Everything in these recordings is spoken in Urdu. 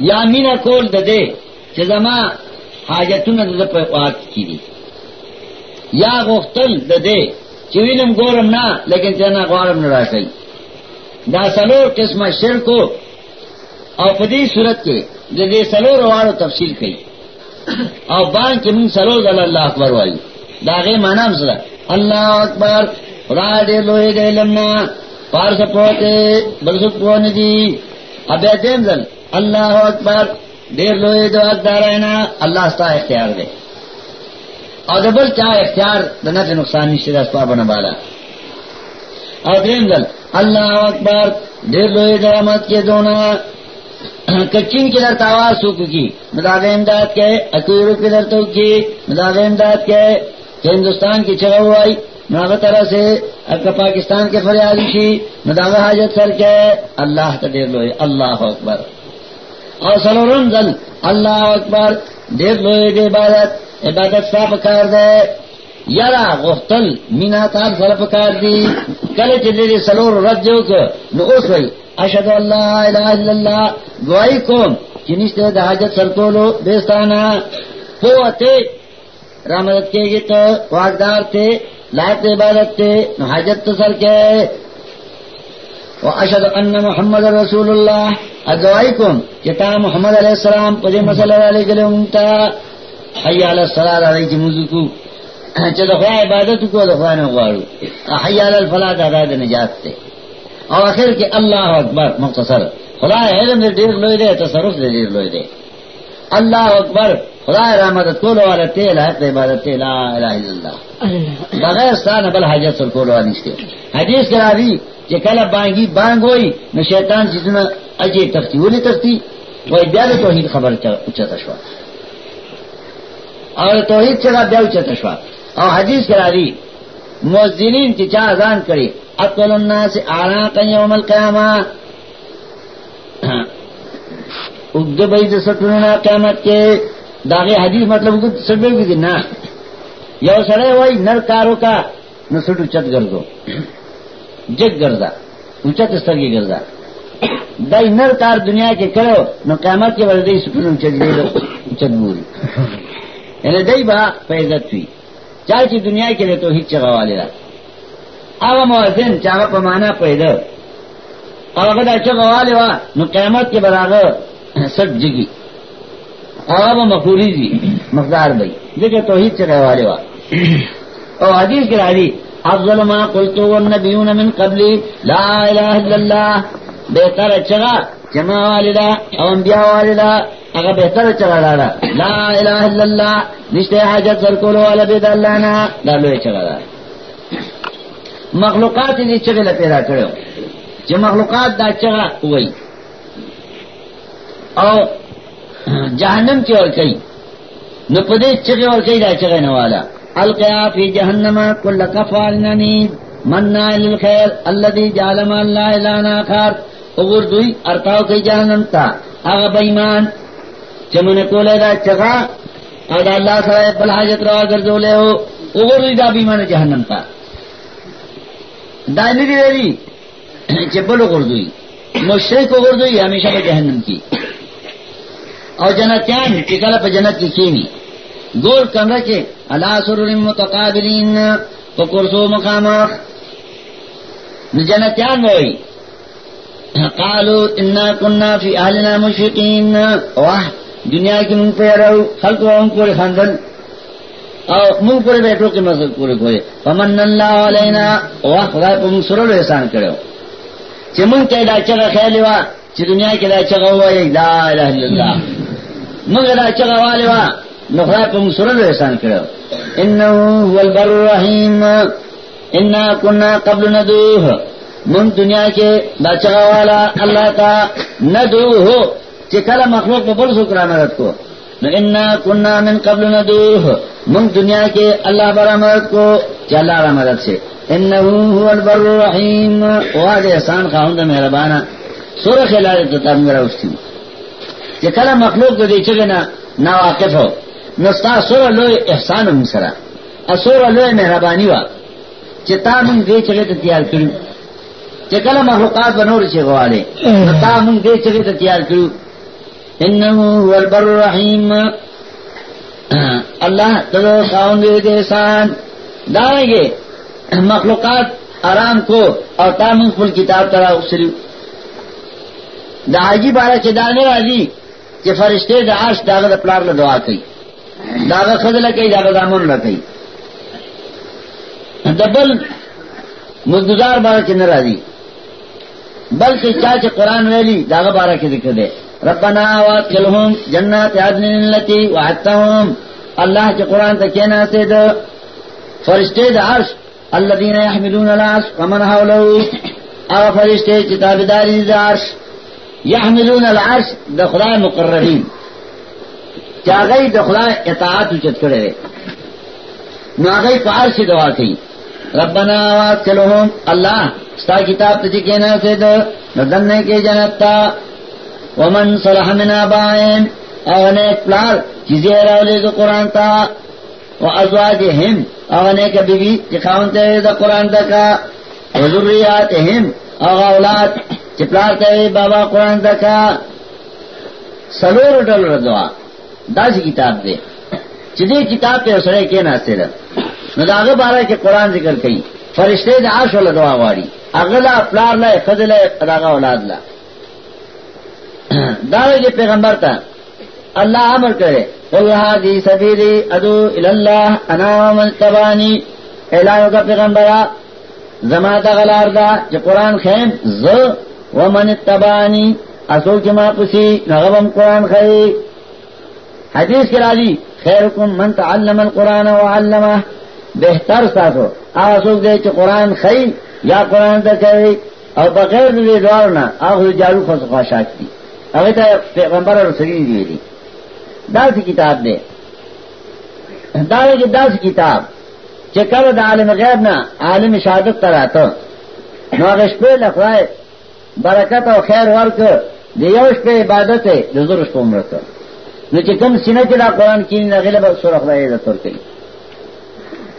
یا مینا کول ددے چزما حاجتون دد پہ وقت کی دی یا غختل ددے چوینم گورم نہ لیکن چنا غورم نہ رکھئی دا سلور قسم شر کو اور پدی صورت کے دے سلور وارو تفصیل کئی اور بان کے من سلور دل اللہ اکبر وائی داغے مانا مسلا اللہ اکبر خدا دے لوہے دے لمنا پار سے پہنچے برسک دی اب دیم دل اللہ اکبر، دیر لوہے دو اکدار رہنا اللہ ستا اختیار دے۔ اور دبل چاہ اختیار دنا کے نقصان نشتے دستا بنا بالا۔ اور دیم دل اللہ اکبر، دیر لوہے درامت کے دونا کچین کی درت آواز سوکھ کی۔ مداد امداد کے، اکیرو کی درتوں کی۔ مداد امداد کے، کہ ہندوستان کی چگہ ہوائی ناغ طرح سے اگر پاکستان کے فریادی شی۔ مداغ حاجت سر کے، اللہ کا دیر لوہے اللہ اکبر۔ اور سلورم دل اللہ اکبر. دیر لوہے دے عبادت. عبادت صاف کر دے؟ یارا غختل مینا تال سلپ کر دی. کل چلے سلور رد جو کہ نو اس وئی اشد اللہ الہ الا اللہ. گواہی کوم چنشتے دا حاجت سر کولو بیستانا پوتے رامدت کے گی تو واقدار تھے لائق عبادت تھے نو حاجت تو سر کے. اشد ان محمد رسول اللہ اگوائی کم چتا محمد علیہ السلام. پدے مسئلہ علیہ گلے انتا حی علی الصلاة علیہ کی موضوع کو چا دخوا عبادت کو دخوا نغوارو. حی علی الفلاح دا دا نجات تے. اور آخر کے اللہ اکبر، مختصر. خدا علم دے، دیر لوئی دے، تصرف دے، دیر لوئی دے. اللہ اکبر خدا رحمت کولو والا تے لحق عبادت لا الہ الا اللہ. بغیر ستان بل حاجت سر کولو والا نشتے حدیث کرا دی کہ کل بانگی بانگ ہوئی نو شیطان چیزنا اجی تختی ولی تختی وہ بیال توحید خبر اچھا تشوا اور توحید چگا بیا اچھا تشوا اور حدیث کرا دی موزنین کی چاہ ازان کری اقل الناس آراقا یوم القیامہ اگد بید سٹننا قیامت کے داغے حدیث مطلب اگد نا۔ یو سڑے وای نر کارو کا نو سٹو چت گردو۔ جگ گردا۔ اونچت سترگی گردا۔ دای نر کار دنیا کے کرو، نو قیامت کے وردی سٹنو چت گردو چت بوری۔ یعنی دای با پیدت ہوئی چاہے چی دنیا کے لیے تو ہچ چگوالے رہا آغا موازن چاہا پمانا پیدا۔ اور اگر اچھا گوالے وا، نو قیامت کے برابر سٹ جگی اور مقوری جی مقدار بھائی دیکھے تو ہی چلے والے وا اور حدیث کے راضی افضل ما قلت والنبیون من قبلی، لا الہ الا اللہ، بہتر اچھا جمع والدہ، او انبیاء والدہ، اگر بہتر اچھا لالا۔ لا الہ الا اللہ، نشتے حاجت سرکولو والا بید اللہ نا دالو اچھا لالا۔ مخلوقات دې چغه پیدا کړو چې مخلوقات دا چغه وای او جهنم کې ور کوي نو په دې چغه ور کوي دا چغه نه والا۔ القیا فی جهنم کل کفار ننید منع للخير الذي جعل ما الله الا اخر اور دوی ارتاو کوي جهنم تا۔ هغه بېمان چې مونږ کوله دا چغه او دا الله بل حاجت را ګرځولې او اور دوی دا بېمان جهنم تا۔ دا ندی ویلی۔ چې بل غردوی مشرک غردوی همیشه په جهنم کې او جنتیان چې کله په جنت کې کینی ګور کمره کې الا سرور متقابلین په کورسو مقامات نو جنتیان وای قالوا انا كنا في اهلنا مشفقين واه دنیا کې مونږ په راو خلق هم کول خندل او مونږ پر بیٹھو کې مزل پورے کوی فمن الله علینا۔ او خدای په موږ سره احسان کړو چې مونږ ته دا چې خیال وا چې دنیا کې دا چې وایي لا اله الا الله مونږ دا چې وایي وا، نو خدای په موږ سره احسان کړو. انه هو البر الرحیم. ان كنا قبل ندوه. مونږ دنیا کې دا چې والا الله تا ندوه. چې کله مخلوق په بل څوک را مدد کو. نو ان كنا من قبل ندوه. من دنیا کے اللہ بر مدد کو چلا را مدد سے. انه هو البر الرحیم. وعد احسان خاوند مہربانا. سورہ خلال تتام میرا اس استی کہ کلا مخلوق دے چگنا نا واقف ہو۔ نستا سورہ لوی احسان من سرا۔ اسورہ لوی مہربانی وا۔ چتا من دے چگے تو تیار کرو۔ کہ کلا مخلوقات بنور چھ گوالے تا من دے چگے تو تیار کرو۔ انه البر الرحیم۔ اللہ تلو خاون دے دے سان۔ دائیں گے مخلوقات آرام کو اور تامن فل کتاب ترا اسری۔ دا حاجی بارہ کے دانے راضی۔ کہ فرشتے دا عرش داغ دا پلار دعا کئی۔ داغ خزل کئی داغ دامن لا کئی۔ دبل مزدار بارہ کے ناراضی بلکہ چاچے قرآن ویلی داغ بارہ کے ذکر دے۔ ربنا وادخلهم جنات عدن التي وعدتهم اللہ کے قرآن تک کہنا سے دو فرشتے دا عرش۔ الذين يحملون العرش ومن حوله او فرشتے کتابداری دا عرش۔ یا يحملون العرش دا خدای مقررین چاگئی دا خدای اطاعت اچت کرے نو آگئی پا عرش دعا کی ربنا وادخلهم اللہ ستا کتاب تجھے کہنا سے دو ندنے کے جنتا ومن صلح من آبائن اغنیک پلار چیزی راولے دو قرآن تا و ازواجہم اغنیک بیبی چخاون تے دا قرآن تا کا و ذریاتہم اغا اولاد چپلار تے بابا قرآن تا کا سلور ڈل ردوا دا کتاب دے۔ چیزی کتاب تے اسرے کے ناستے دا۔ نو دا آغا بارا کے قرآن ذکر کئی۔ فرشتے دا عرش والا دعا واری۔ اغلا پلار لائے خدل اغا اولاد لائے۔ دعوے کے پیغمبر تھا اللہ امر کرے اللہ دی سبیری ادو اللہ انام تبانی۔ اعلان کا پیغمبرا زما غلار دا جو قرآن خیم، ز و من تبانی اصول کی ماں پسی نغم قرآن خی حدیث کے راضی خیر کم من تعلم القرآن و علامہ بہتر ساتھو. آسوک دے چ قرآن خی یا قرآن تک اور بغیر دے دوارنا آخر جارو خس خواہشات کی هغه ته پیغمبر او رسول دی دی. دا څه کتاب دی دا یو داس کتاب چې کله د عالم غیب نه عالم شهادت تراته نو هغه شپه لخوای برکت او خیر ورکړ د یو شپه عبادت د زور شپه عمرته نو چې کوم سینه کې دا قران کې نه غلب سورہ خدای عزت ورکړي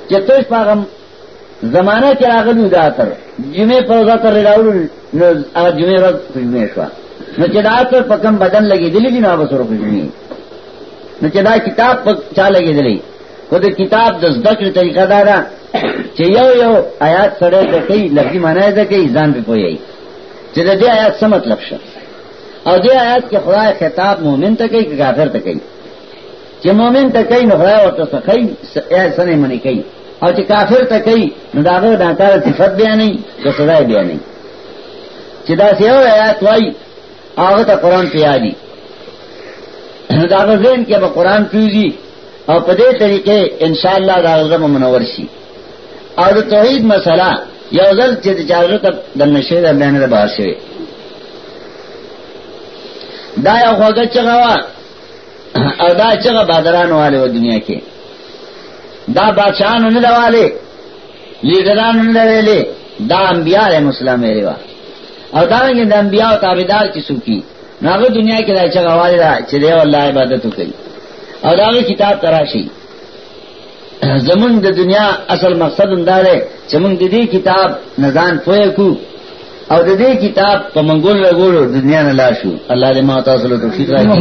چې توش پاغم زمانہ کې راغلو، دا تر جمعه په ورځ تر راوړل نو هغه جمعه ورځ په نو چدا تو پکم بدن لگی دلی بھی نہ بسرو کچھ نہیں نو چدا کتاب پک چا لگی دلی خود کتاب دس دکر طریقہ دارا یو یو آیات سڑے دکئی لفظی مانا دکئی زان پہ کوئی آئی چدا دے آیات سے مطلب شا اور دے آیات کے خدا خطاب مومن تکئی کہ کافر تکئی چ مومن تکئی نو خدا اور تو سخئی سنے منی کئی۔ اور چ کافر تکئی نو داغو دانکار صفت بیا نہیں تو سزا بیا نہیں چدا سے اور آیات وائی آگے تو قرآن پہ آدی داغ زین کے اب قرآن پیوزی اور پدے طریقے ان شاء اللہ داغم منور سی اور توحید مسئلہ یا ازل چد چاروں تک دن شیر اللہ نے باہر سے دا یا خوگا چگوا اور دا چگا بادران والے وہ دنیا کے۔ دا بادشاہ نے والے لیڈران نے لے دا انبیاء ہے مسلم میرے وا۔ اور دارنگی دا انبیاء و تابدار کی سوکی۔ ناغو دنیا کی دا چگا والی دا چدے واللہ عبادتو کئی۔ اور داغی کتاب تراشی۔ زمون د دنیا اصل مقصد اندار ہے چمون د دې کتاب نزان پوهه کو او د دې کتاب په منګول لګولو دنیا نه لاشو الله دې ما تاسو له توفیق راکړي.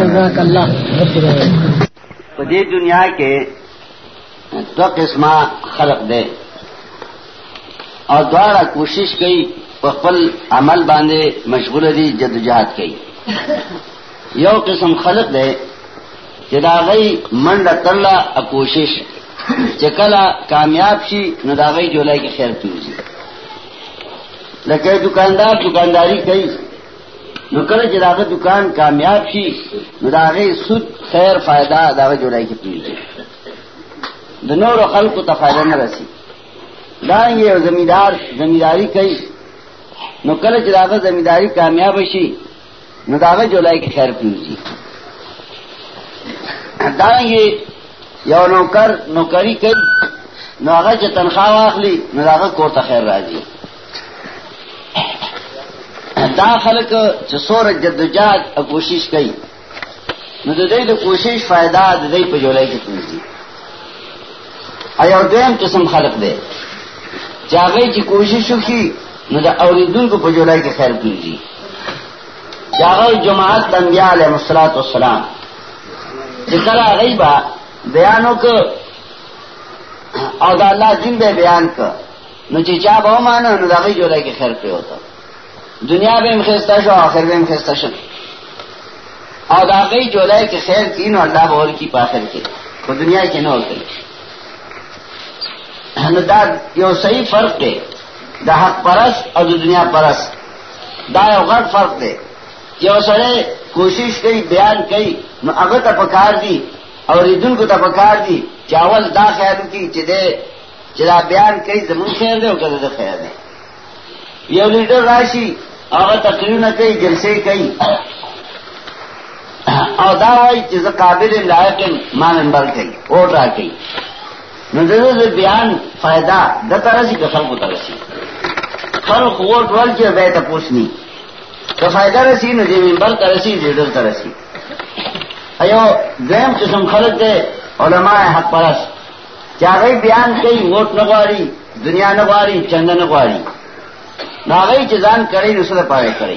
جزاک الله. په دې دنیا کې دو قسمه خلق دے اور دوارا کوشش کئی پخپل عمل باندھے مشغول دی جدوجہد کی یو قسم خلق دے جداغئی منڈ ترلا کوشش چکلا کامیاب شی نداغئی جولائی کی خیر پیوزی لکہ دکاندار دکانداری کئی. نکل جداغ دکان کامیاب شی نداغئی سود خیر فائدہ داغ جولائی کی پیوزی دنور و خلق کو تفائدہ نہ رسی. دائیں یہ زمیندار، زمینداری کئی. نو کله چې زمینداری کامیاب شي نو داغه جولای کې خیر پیږي دا یې یو نوکر، نوکری کوي نو هغه چې تنخواه واخلي نو داغه کور ته خیر راځي دا خلک چې سور جدوجہد او کوشش کوي نو د دې د کوشش فائدہ د دې په جولای کې پیږي ایو قسم خلق دی. چې هغه چې کوشش وکړي، نو دا اوریدونکو په جولای کې خیر کیږي. چاہو جماعت انبیاء علیہ مسلاط السلام ذکر آ با بیانوں کو اور اللہ جن بے بیان کا نو چا بہو مانا نو داغی جو رہے کہ خیر پہ ہوتا. دنیا میں مخستہ شو، آخر میں مخستہ شو. اور داغی جو رہے کہ خیر کی نو اللہ بہور کی پاخر کی. وہ دنیا کی نہ ہوتی دا یو صحیح فرق دے. دا حق پرس اور جو دنیا پرس دا یو فرق دے. جو سڑے کوشش کئی، بیان کئی، نو اگر تپکار دی اور عیدن کو تپکار دی چاول دا خیال کی چدے چدا بیان کئی زمین خیر دے اور کدے خیر دے۔ یہ لیڈر راشی اور تقریر نہ کئی، جلسے کئی۔ اور دا وائی چیز قابل لائق مان نمبر کئی، ووٹ را کئی۔ نظر بیان فائدہ دا ترسی کا خلق ترسی خلق ووٹ ول کے بے تپوسنی تو فائدہ رسی نو جی ممبر ترسی لیڈر ترسی ایو، دویم قسم خلق دے، علماء حق پرست۔ چاہے بیان کئی، ووٹ نگواری، دنیا نگواری چند نگواری۔ ناگئی چزان کرے نسل پارے کرے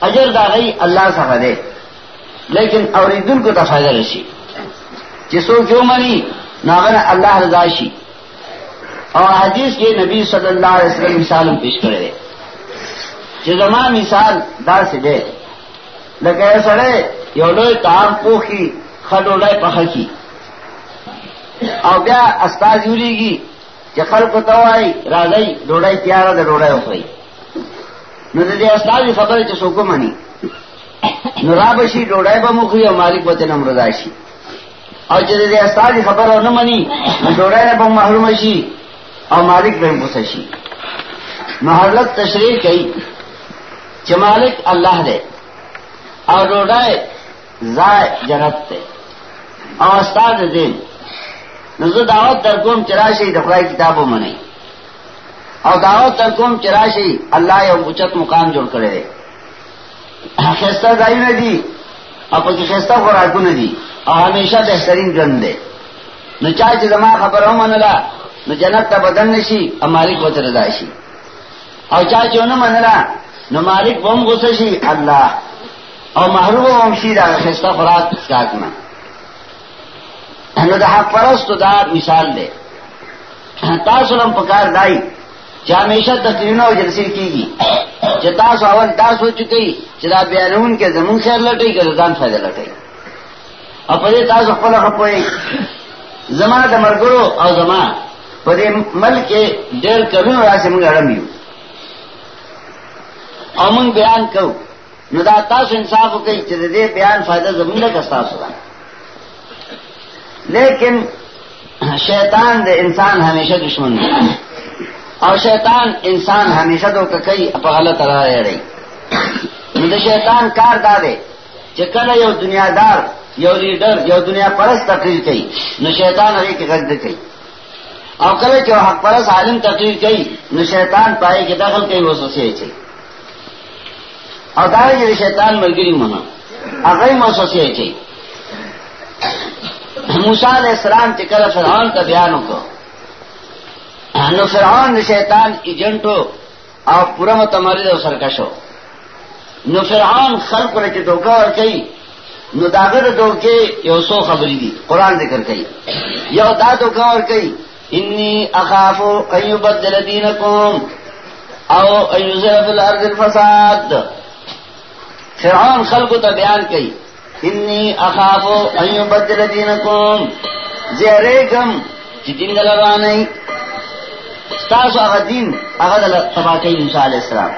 اجر داغئی اللہ سا دے۔ لیکن اور دن کو تفائدہ رسی۔ جسو کیوں منی؟ ناغن اللہ رضاشی اور حدیث کے نبی صلی اللہ علیہ وسلم مثال پیش کرے جزما مثال دار سے دے لگے سڑے یو یولو تام پوکھی خڈوڑے پخی او بیا استاد یوریږي چې خلکو ته وای راځي ډوډۍ تیار ده، ډوډۍ وخوري نو د دې استاد خبره چې څوک مانی نو را بشي ډوډۍ به مخوي او مالک به تنم رضا شي. او چې دې استاد خبره نه مانی نو ډوډۍ نه محروم شي او مالک به غوسه شي. نو تشریح کوي. چې مالک الله دی او ډوډۍ زای جنت دی او استاد دین۔ نزو دعوت در کوم چراشی دخلائی کتابوں میں نہیں۔ اور دعوت در کوم چراشی اللہ یا اچت مقام جوڑ کرے دے۔ خستہ دائی نہ دی اور پکی خستہ خوراکو نہ دی اور ہمیشہ بہترین گن دے۔ نو چاہے زما خبر ہو منلا، نو جنت تا بدن نشی اور مالک و رضاشی اور چاہے چو نہ منلا نو مالک بم غصشی اللہ. اور محروب و ومشی دا خستہ خوراک کاکنا نو د حق دا مثال دی تاسو لم پکار دای چې همیشه تقریرونه او جلسې کیږي چې تاسو اول تاسو چکی چې دا بیانون کې زمون خیر لټي کې ځان فائدہ لټي او په دې تاسو خپل خپوي زما د مرګرو او زما په دې ملک ډېر کلو راځي موږ اړم او موږ بیان کوو. نو دا تاسو انصاف کوي چې دې بیان فائدہ زمونږ له تاسو ده. لیکن شیطان دے انسان ہمیشہ دشمن دے اور شیطان انسان ہمیشہ دو کئی اپ غلط رہا رہی دا شیطان کار دارے چکل یو دنیا دار یو لیڈر یو دنیا پرس تقریر کئی نو شیطان ارے کے غد کئی اور کل جو حق پرس عالم تقریر کئی نو شیطان پائے کہ دخل کئی وہ سوسے چاہیے اور دارے جو شیطان مرگری منا اگر وہ سوسے چاہیے موسا علیہ السلام کے کل فرعون کا بیان کو نو فرعون شیطان ایجنٹو اور پورا متمرد اور سرکشو نو فرعون خلق رچے ڈوکا اور کئی نو داغر ڈوکے یو سو خبری دی قرآن ذکر کئی یو دا ڈوکا اور کئی انی اخافو ایو بدل دینکم او ایو فی الارض الفساد. فرعون خلق تا بیان کئی، انی اخافو ایو بدل دینکم. زیرے گم، چی دین دلوا نہیں ستاسو اغا دین اغا دل تباکی موسیٰ علیہ السلام۔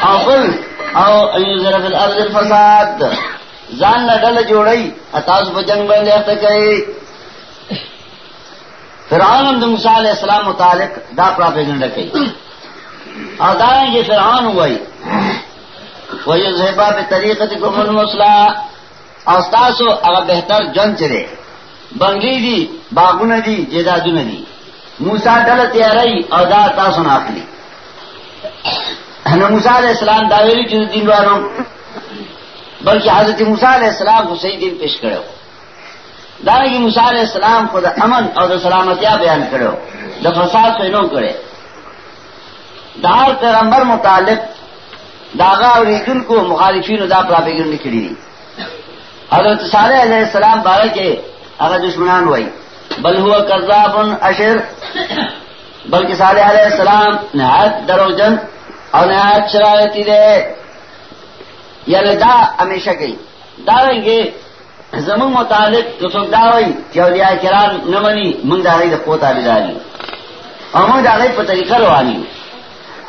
او قل، او ایو ذرف الارض الفساد. زان لڈل جوڑی اتاسو پا جنگ بندے اختا کئی۔ فرعون دا موسیٰ علیہ السلام متعلق دا پراپیگنڈا کئی۔ اور داریں یہ فرعون ہوئی وہی زیبا پہ طریقت کو من مسئلہ اوستاسو اگر بہتر جن چرے بنگلی دی باغون دی جیدادون دی۔ موسا ڈل تیاری اور دا تاسو ناخلی۔ موسا علیہ السلام داویلی چیز دین والوں بلکہ حضرت موسا علیہ السلام کو صحیح دین پیش کرو۔ دانا کی موسا علیہ السلام کو دا امن اور دا سلامتیا بیان کرو۔ دا فساد کو انہوں کرے۔ دار پیغمبر متعلق داغا اور عید کو مخالفین ادا پراپے گرنے دی حضرت صالح علیہ السلام بارہ کے اگر دشمنان ہوئی بل ہوا کرزاب اشر. بلکہ صالح علیہ السلام نہایت دروجن اور نہایت شرارتی دے یعنی دا ہمیشہ گئی داریں گے زمن متعلق تو سب دا ہوئی کہ اولیاء کرام نمنی منگ دا رہی دا پوتا بداری اور منگ دا رہی پہ طریقہ روانی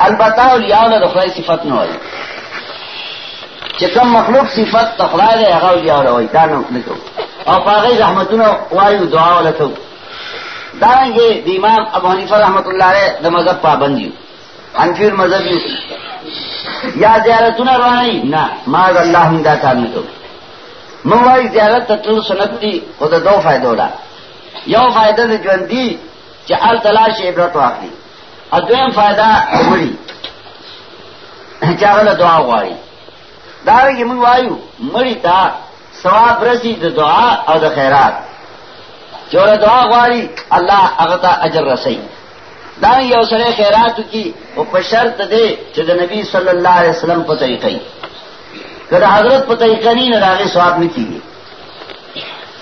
البتہ اولیاء دا خدای صفت نہ ہوئی۔ چکم مخلوق صفت تخلا دے، هغه اولیاء روي دا نو نکو او پاغی رحمتونو وایو دعا ولته دارنګه د امام ابو حنیفه رحمت الله علیه د مذهب پابندي انفیر مذهب یو یا زیارتونه رواني نه ما الله هم دا کار نکو مو زیارت ته سنت دي او د دوه فائدو ده یو فائدہ د ژوند دي چې ال تلاش عبرت واخلي ا فائدہ وړي چې دعا غواړي. دارے کی منگوایو مڑی تا ثواب رسی د دعا او د خیرات. چور دعا غواری اللہ اغتا اجر رسی دارے یو سرے خیرات کی وہ پر شرط دے چې نبی صلی اللہ علیہ وسلم په طریقې کله حضرت په طریقې نه راغی ثواب نه کیږي.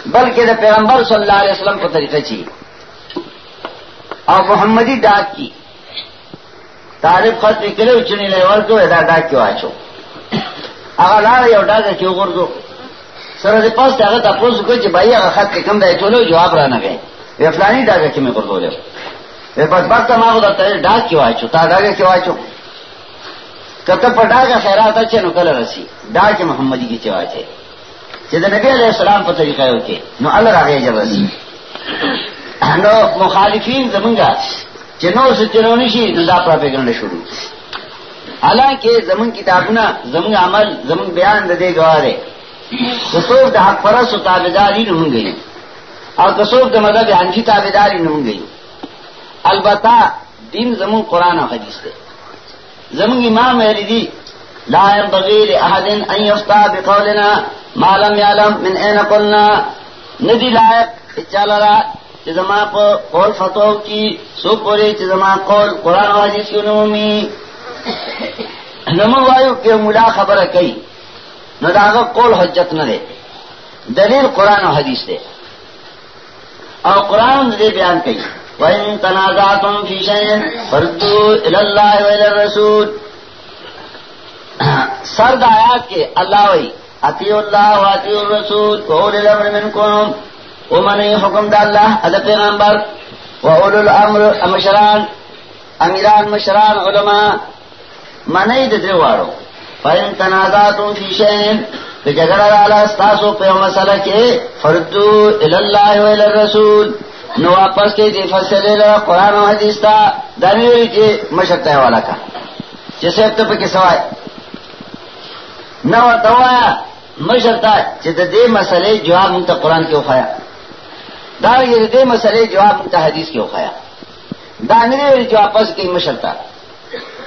بلکې د پیغمبر صلی الله علیه وسلم په طریقې چی او محمدی ډاک کی تعریف خط کړو چې نه ورکو دا ډاک کیو اچو هغه لار یو ډاګه کې وګورځو سره دې پاس هغه تاسو کو چې بای هغه خط کے کم دی، ټولو جواب را نه غي وی فلانی ډاګه کې مې ورغولې په پات پات ما غو ته ډاګ کې واچو، تا ډاګه کې واچو. کته په ډاګه خیرات اچ نو کله رسی ډاګه محمدي کې چواچې چې د نبی علیہ السلام په طریقه یو کې نو الله راغی جبرسی نو مخالفین زمونږه چې نو سترونی شي دا پروپاګاندا شروع حالانکہ زمن کتابنا زمن عمل زمن بیان دے گوارے۔ کسوف دا حق پرس و تابداری نہ گئی اور کسوف دا مذہب حنفی تابداری نہ گئی۔ البتہ دین زمن قرآن و حدیث دے۔ زمن امام میری دی، لا ينبغي لأحد أن يفتى بقولنا ما لم يعلم من أين قلنا۔ ندی لائق اچھا چالا چزما کو قول فتو کی سو پوری چزما قول قرآن و حدیث کی نومی. نمو وایو کہ ملا خبر کئی. نہ داغ کول حجت نہ دے دلیل قرآن و حدیث دے. اور قرآن دے بیان کئی. وَإِن تَنَازَعْتُمْ فِي شَيْءٍ فَرُدُّوهُ إِلَى اللَّهِ وَإِلَى الرَّسُولِ سرد آیات کے اللہ وی اطیع اللہ و اطیع الرسول وَأُولِ الْأَمْرِ مِنْكُمْ ومن حکم دا اللہ ادب پیغمبر. وَأُولُ الْأَمْرِ مشران امیران مشران، علماء. منئی د درې واړو فین تنازعتم فی شیء کہ جګړه رااله تاسو په مسله کې فردو ال الله و الرسول. نو واپس کې دې فیصله له قران او حدیث ته دنیوي چې مشکته والا کا. چې څه ته په کې سوای نو دوایا مشکته چې د دې مسلې جواب مونږ ته قران کې وخایا دا یې دې مسلې جواب مونږ حدیث کې وخایا دا نه ویل چې واپس کې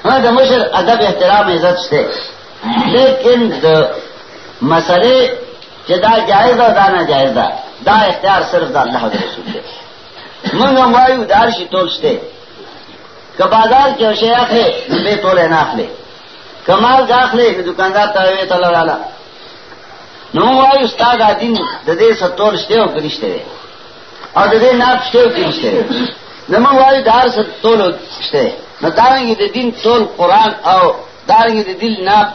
ہاں دا مشر ادب، احترام، عزت سے لیکن دا مسئلے دا جائز دا دا نہ جائز دا دا اختیار صرف دا اللہ دا رسول دے منگ ہم وایو دار شی تولشتے کہ بازار کے شیخ ہے بے تولے ناخ لے کمال گاخ لے دکاندار تاوی تلا لالا نو وایو استاد آدین دا دے ستول شتے ہو کرشتے دے اور دا دے ناپ شتے ہو کرشتے دے نمو وایو دار ستول شتے نو دارنگی دا دین طول قرآن او دارنگی دا دل ناب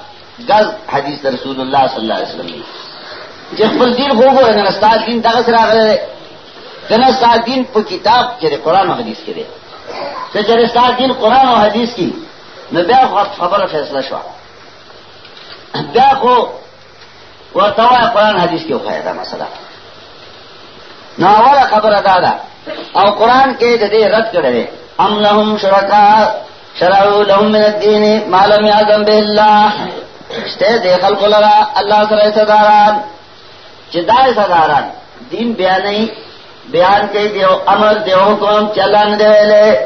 گز حدیث رسول اللہ صلی اللہ علیہ وسلم۔ چې خپل دین خو وګورئ نه استاد دین دغه سره راغلی کنه استاد دین په کتاب کې د قرآن او حدیث کې دی چې چې استاد دین قرآن او حدیث کې نو بیا خو خبره فیصله شو بیا خو ورته قرآن حدیث کې وخایه دا مسله نو اوله خبره دا. ده او قرآن کې د دې رد کړی ام لهم شرکاء شرعوا لهم من الدين ما لم يعظم به الله شته د خلق لرا الله سره صداران چې دای صداران دین بیان نه بیان کوي دیو، امر دیو حکم چلان دی ویلې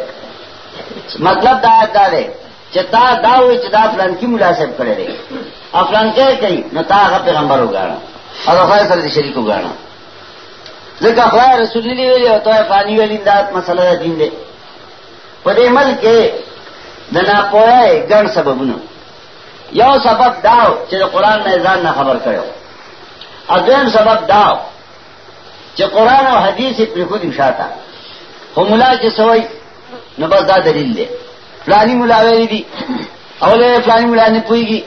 مطلب دا دا دی چې تا دا وي چې دا فلان کی مناسب کړی دی افلان کې کوي نو تا هغه پیغمبر وګاڼه او هغه سره شریک وګاڼه ځکه خدای رسول الله ویلي او ته فانی ویلي دا مسله دین دی پدے مل کے دنا پویا گن سببن یو سبب داو چې قرآن نه ځان نه خبر کړو اذن سبب داو چې قرآن او حدیث پر خود انشاءتا خو مولا چې سوئی نو بس دا دلیل دی فلانی مولا ویلی دی. اوله فلانی مولا نه پويږي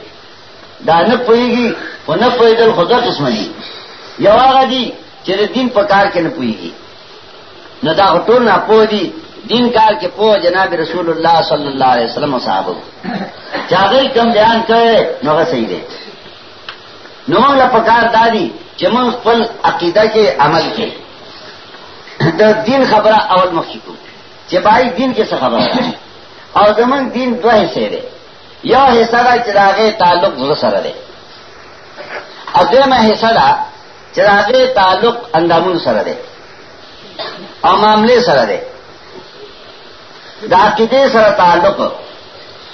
دا نه پويږي او نه پويدل خدا قسم دي یو هغه دي چې دین په کار کې نه پويږي نو دا ټول نه پوي دي دین کار کے پو جناب رسول اللہ صلی اللہ علیہ وسلم و صاحب چاغل کم بیان کرے، نو صحیح دے۔ نو لپکار دادی چمن پل عقیدہ کے عمل کے۔ دا دین خبر اول مخی کو چبائی دین کے سے خبر ہے اور زمن دین دو حصے رے یا حصہ دا چراغے تعلق سر رے اگے میں حصہ دا چراغے تعلق اندامن سر رے اور معاملے سر رے دا عقیدے سره تعلق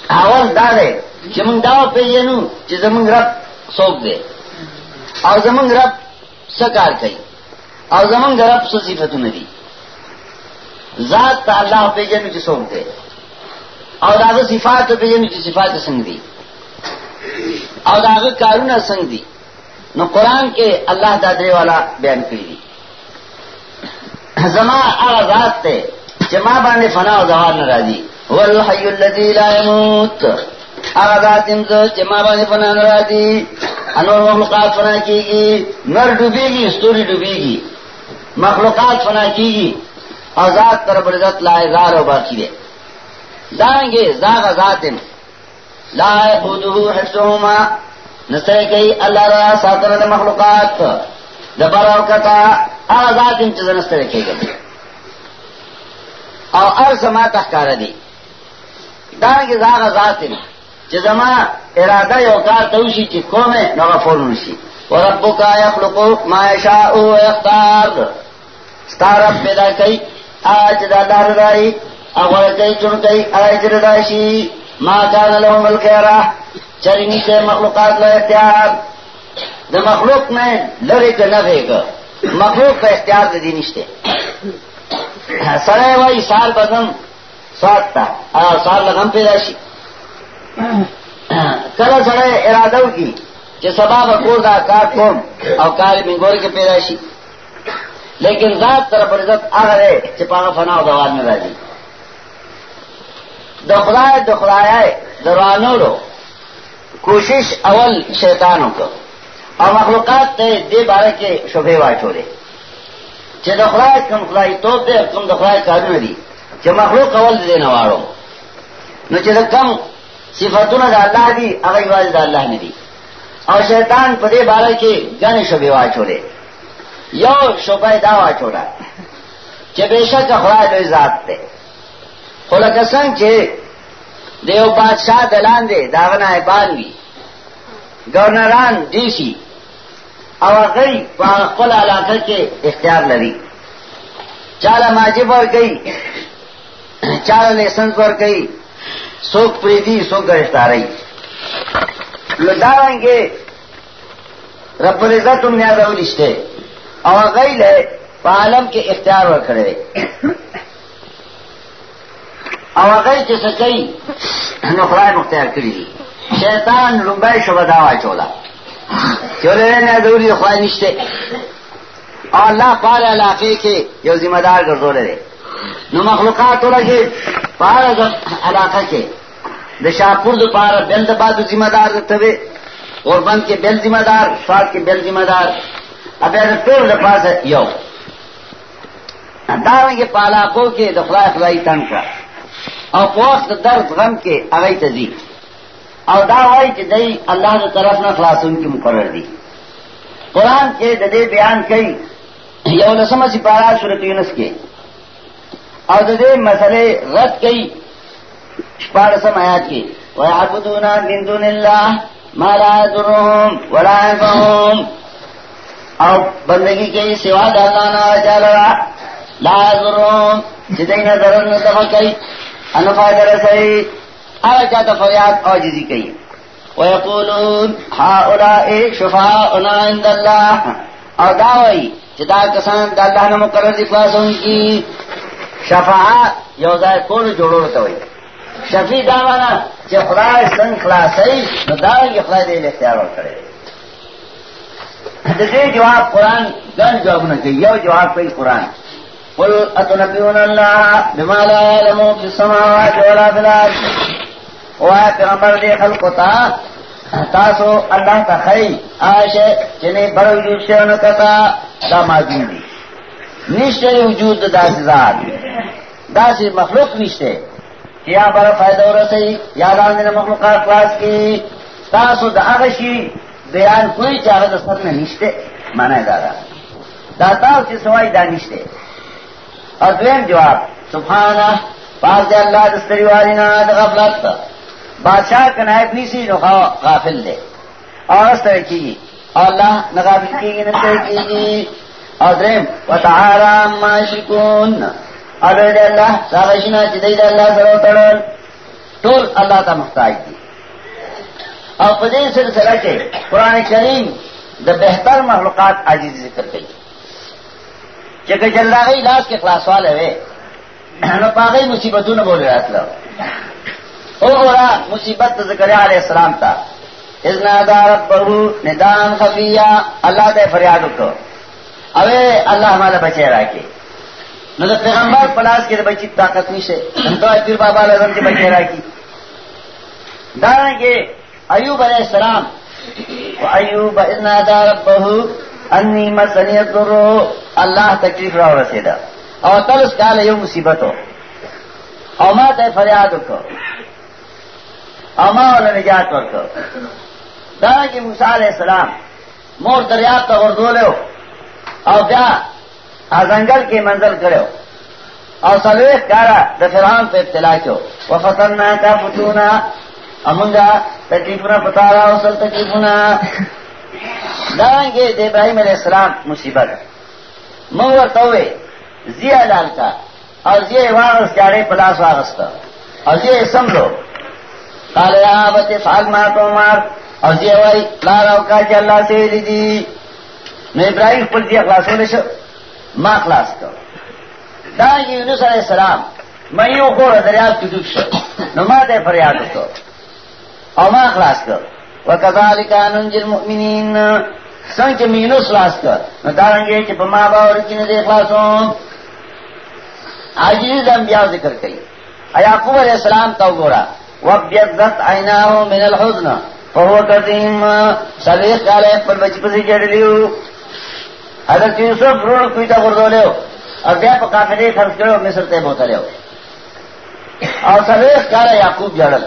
اول دا دی چې موږ دا پیژنو چې زمونږ رب څوک دی، او زمونږ رب څه کار کوي، او زمونږ رب څه صفاتونه دي۔ ذات ته الله پیژنو چې څوک دی، او داغه صفات پیژنو چې صفات څنګه دي، او داغه کارونه څنګه دي۔ نو قران کې الله دا درې والا بیان کړی دي زما هغه ذات ته جما باندې فنا او زوال ناراضي هو الحي الذي لا يموت هغه ذات جما باندې فنا ناراضي انور مخلوقات فنا کیږي نر ڈوبے گی ډوبېږي ستوري ډوبېږي مخلوقات فنا کیږي او ذات تر برزت لا زار او باقی دے۔ دي دانګي زاغ ذاتم لا يحوده حفظهما نسره کوي الله را ساتره مخلوقات دبر او کتا هغه ذاتم چې نسره کوي او ار زما تخکار دی۔ دانگی زاغ ذات چې زما اراده یو کار توشي چې کومه نو غفور نشي وربک یخلق ما یشاء و یختار۔ ستارب پیدا کوي اج دا دار دای هغه کوي چون کوي اج رداشي ما کان له ملک چرنی سے مخلوقات له اختیار د مخلوق نه لری ته نه ویګ مخلوق په اختیار دي نشته سڑے وائی سال بدن سوات تھا سال لگم پیدا شی۔ کل سڑے ارادو کی کہ سبا بکور دا کار کوم، او کار منگور کے پیدا شی۔ لیکن ذات طرف عزت آ رہے چپانا فنا و دوال میں راجی۔ دخلائے دخلائے دروانو رو۔ کوشش اول شیطانوں کو۔ اور مخلوقات تے دے بارے کے شبے واچو رہے چې د خدای کوم خدای توپ دی کوم د خدای کارونه مخلوق اول دې نه نو چې کم صفاتونه د الله دي هغه یوازې د الله نه دي او شیطان په دې باره کې ګڼې شوبې واچولې یو شوبه دا واچوله چې بېشک خدای دوی ذات دی خو لکه څنګه چې د یو بادشاہ دلان دی داغه نایبان وي گورنران ډي سي او غي په خپل علاقه کې اختیار لري چاله ماجب ور کوي چاله لیسنس ور کوي څوک پریدي څوک گرفتاري لدارنګه رب العزت هم نه راولشته او غي له په عالم کې اختیار ور کړی او غي چې څه کوي، نو خدای مختار کړی شیطان لومبای شو بداوا چولا چولے نے ضروری خواہ نشتے اور اللہ پال علاقے کے جو ذمہ دار گردو رہے نو مخلوقات ہو رہے پار علاقہ کے دشاپور دو پار بند باد ذمہ دار تھے اور بند کے بل ذمہ دار سواد کے بل ذمہ دار. اب ایسے ٹول پاس یو. داریں پالاکوں کے دفلا خلائی تن کا اور وقت درد غم کے اگئی تزیق او دا وای چې دای الله تعالی طرف نه خلاصون کې مقرر دي قران کې د دې بیان کوي یو لسمه سي پارا سورۃ یونس کې او د دې مسلې رد کوي شپږم آیات کې ويعبدون من دون الله ما لا يضرهم ولا ينفعهم. او بندگی کوي سوا د الله نه لا يضرهم چې دینه ضرر نه دفع کوي ان فائدہ رسي هغه چاته فریاد او عاجزي کوي ويقولون هؤلاء شفاعنا عند الله۔ او دا وایي چې دا کسان د الله مقرر دي خلاصون کی۔ شفاعت یو ځای کول جوړول ته وایي شفیع داوانا چې خدای څنګه خلاصي نو دا یې خدای دې اختیار ورکړي د دې جواب قران ګڼ جوابونه کوي یو جواب کوي قران قل اتنبئون الله بما لا يعلم في السماوات ولا في الارض وای پیغمبر دې خلقو ته تاسو الله ته خی آشه چې نه بر وجود شه نو کتا دا ماجون دي نشته وجود د داسې ذات۔ داسې مخلوق نشته یا بر فائدہ ورسي یا لاندې مخلوقات خلاص کی۔ تاسو د هغه بیان کوئی چاہے د سر نه نشته معنی دا دا دا تاسو چې سوای دا نشته اور دویم جواب سبحانه پاک دے اللہ دستری والینا دا غفلت. بادشاہ کا نائب نیسی نو غافل دے. اور اس طرح کی اور اللہ نہ غافل کی گی، نہ کی گی. اور درم وتعالى ما يشركون اور دے اللہ ساغشنا چدی دے اللہ سره تړل ټول الله ته محتاج دي او په دې سلسله کې قران کریم د بهتر مخلوقات عاجز ذکر کوي چې که جلاغي لاس کے کې خلاصواله وي نو پاغي مصیبتونه بوله راتلو او اورا مصیبت زکریا علیہ السلام تا۔ اذنا دا ربہو ندان خفیہ۔ اللہ دے فریاد کو اوے اللہ ہمارا بچے راکی نو دا پیغمبر پلاس کے بچی طاقت نیشے۔ ہم تو پیر بابا لازم کے بچے راکی دارنگے ایوب علیہ السلام۔ ایوب اذنا دا ربہو انی مسنی الضرو اللہ تکلیف راو رسیدہ اور تلس کال یو مصیبت ہو او ما ته فریاد وکړ. او ما ول نجات ورکړ. دا چې موسی عليه السلام مور دریاب ته ورغولو او بیا ازنګل کې منزل کړو او سلوه کارا د فرعون په ابتلا کې وفتنا کا فتونا. امونگا تکلیفنا پتارا او سل تکلیفنا دارنگے د ابراہیم علیہ السلام مصیبت مو ورته وې لال کا او زیه واغس چاړې پلاس واغستا او زیه سملو قال یا ابت فعل ما تمر او زیه وای لار او کا چې الله سي دي نو ابراهيم خپل دی خلاصول شو۔ ما خلاص کو دا یونس علیہ السلام۔ مې یو خور دریاب کې ډوب شو۔ نو ما ته فریاد وکړ او ما خلاص کړ وکذالک انجل المؤمنین څنګه مینو خلاص کړ نو دا رنګه چې په ما باور کې نه دی خلاصوم انبیاء ذکر کئی. یعقوب علیہ السلام تو گورا. وبیضت عیناہ من الحزن. فهو قدیم سلیخ کالے پر بچ پسی جڑ لیو. حضرت یوسف رون کوئی تا غردو لیو. اور بیا پا کافرے خرچ کرو، مصر تے بوتا لیو. اور سلیخ کالا یعقوب جڑل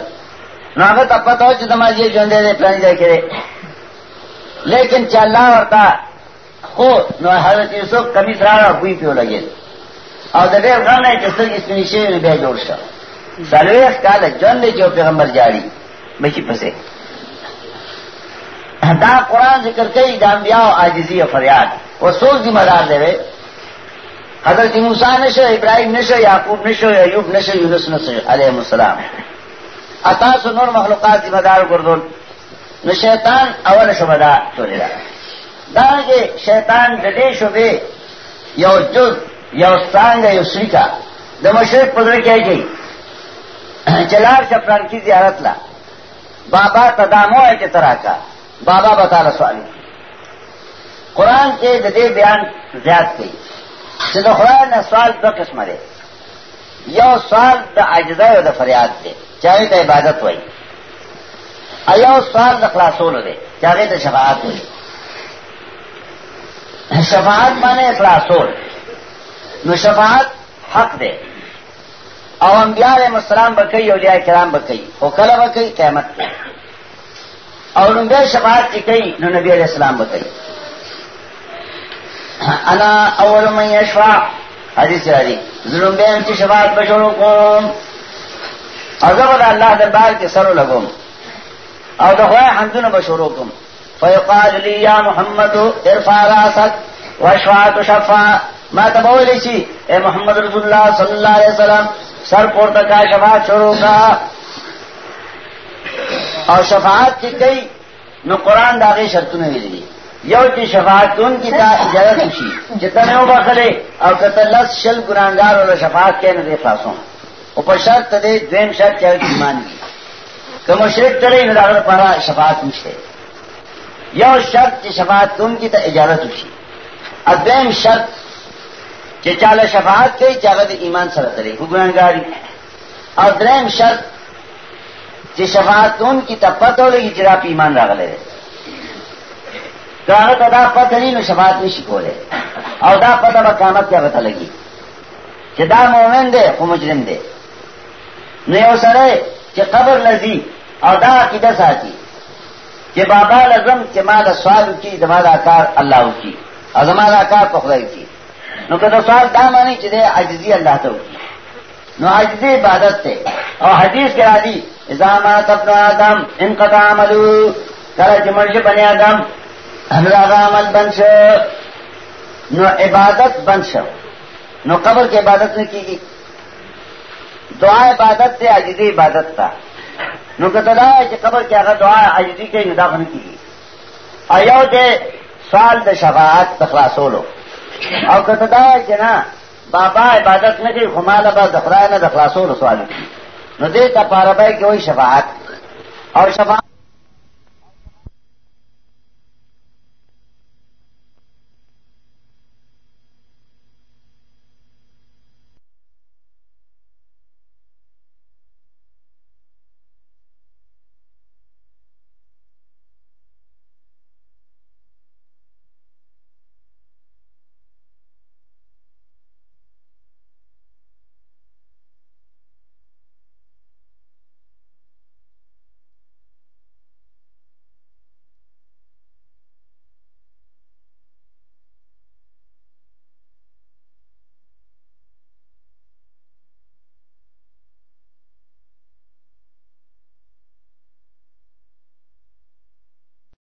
نو هغه ته پته و چې زما یې ژوندې دې پلان لیکن چې الله ورته خو نو حضرت یوسف کمیس راړه بوی پیو لګید او د ډېر غم نه چې سترګې سپینې شوې نو بیا جوړ شو څلوېښت کاله ژوند دی چې پیغمبر جاړي بچي پسې دا قرآن ذکر کوي د انبیاء عاجزی او فریاد۔ او څوک ذمہ دار دی حضرت موسی نشو ابراهيم نشو، یعقوب نشو، ایوب نشو، یونس نشو علیهم السلام۔ اتا سو نور مخلوقات ذمہ دار ګرځول نو شیطان اول شوبدا چولې دا دا چې شیطان د دې شوبې یو جز، یو څنګه یو شریکا د مشرق پدری کې کوي چلار شپران کی زیارت لا. بابا تدامو ہے کہ طرح کا بابا بتا سوال قرآن کے ددے بیان زیاد کی چلو قرآن سوال دو قسم دے یو سوال دا اجزا دا فریاد دے چاہے تو عبادت ہوئی ایو سوال دا خلاصول دے چاہے تو شفاعت ہوئی شفاعت مانے اخلاصول نو شفاعت حق دے۔ او انبیاء علیہ السلام بکئی اولیاء کرام بکئی او کله بکئی قیامت کې او لنګه شفاعت چې کوي نو نبی علیہ السلام بکئی انا اول من یشفع۔ حدیث راځي ظلم به چې شفاعت بشورو کوم۔ او زبر الله دربار کې سره لګوم او د خوای حمدونه بشورو کوم. فیقال لی یا محمد، ارفع راسک واشفع تشفع. ما تبولی شي اے محمد رسول الله صلی الله علیه وسلم، سر پورته کا، شفاعت شروع کا. اور شفاعت کی کئی نو قرآن داغی داغے شرطونه ویلي. یو چې شفاعت دون کی تا اجازت وشي چې تنه وبخله او کته لس شل ګرانګار ولا شفاعت کین نه خلاصون اوپر شرط دے دویم شرط چاہے ایمان کی کہ مشرق چلے نہ پارا شفاعت مجھے یا شرط کی شفاعت تم کی تو اجازت اچھی ادویم شرط کہ چال شفاعت کے چاہت ایمان سر کرے حکمران گاری اور درم شرط کہ شفاعت ان کی تپت ہو لگی چرا پہ ایمان راگ لے تو ادا پتہ نہیں نو شفاعت نہیں سکھو رہے۔ اور دا پتہ بقامت کیا پتہ لگی۔ کہ دا مومن دے وہ مجرم دے۔ نہیں ہو سرے کہ قبر لذی اور دا کی آتی کہ بابا لزم کہ مال سوال کی دماغا کار اللہ کی اور زمالا کار پخلائی کی نو کہ سوال دا مانی چلے عجزی اللہ تو کی نو عجزی عبادت تے اور حدیث کے راضی ازامات ابن آدم، ان قطع عملو کرا جمرش بنی آدم ہمراغ عمل بن شو. نو عبادت بن شو. نو قبر کی عبادت نہیں کی گی دعا عبادت سے عجزی عبادت تھا نو کتلا ہے کہ قبر کیا اگر دعا عجزی کے نداخن کی گئی ایو دے سوال دے شفاعت تخلاصولو او کتلا ہے کہ نا بابا عبادت نہ کی خمال با دخلا نہ دخلاصولو سوال کی نو دے تا پارا بھائی کہ وہی شفاعت. اور شفاعت